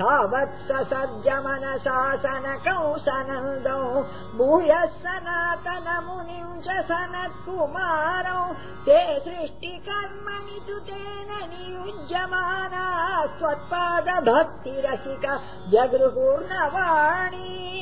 तावत् स सनकौ सनन्दौ भूयः सनातनमुनिम् च सनत्कुमारौ ते सृष्टिकर्मणि तु तेन नियुज्यमाना भक्तिरसिक जगृहूर्णवाणी